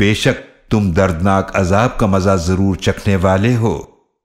बेशक तुम दर्दनाक अजाब का मज़ा ज़रूर चखने वाले हो।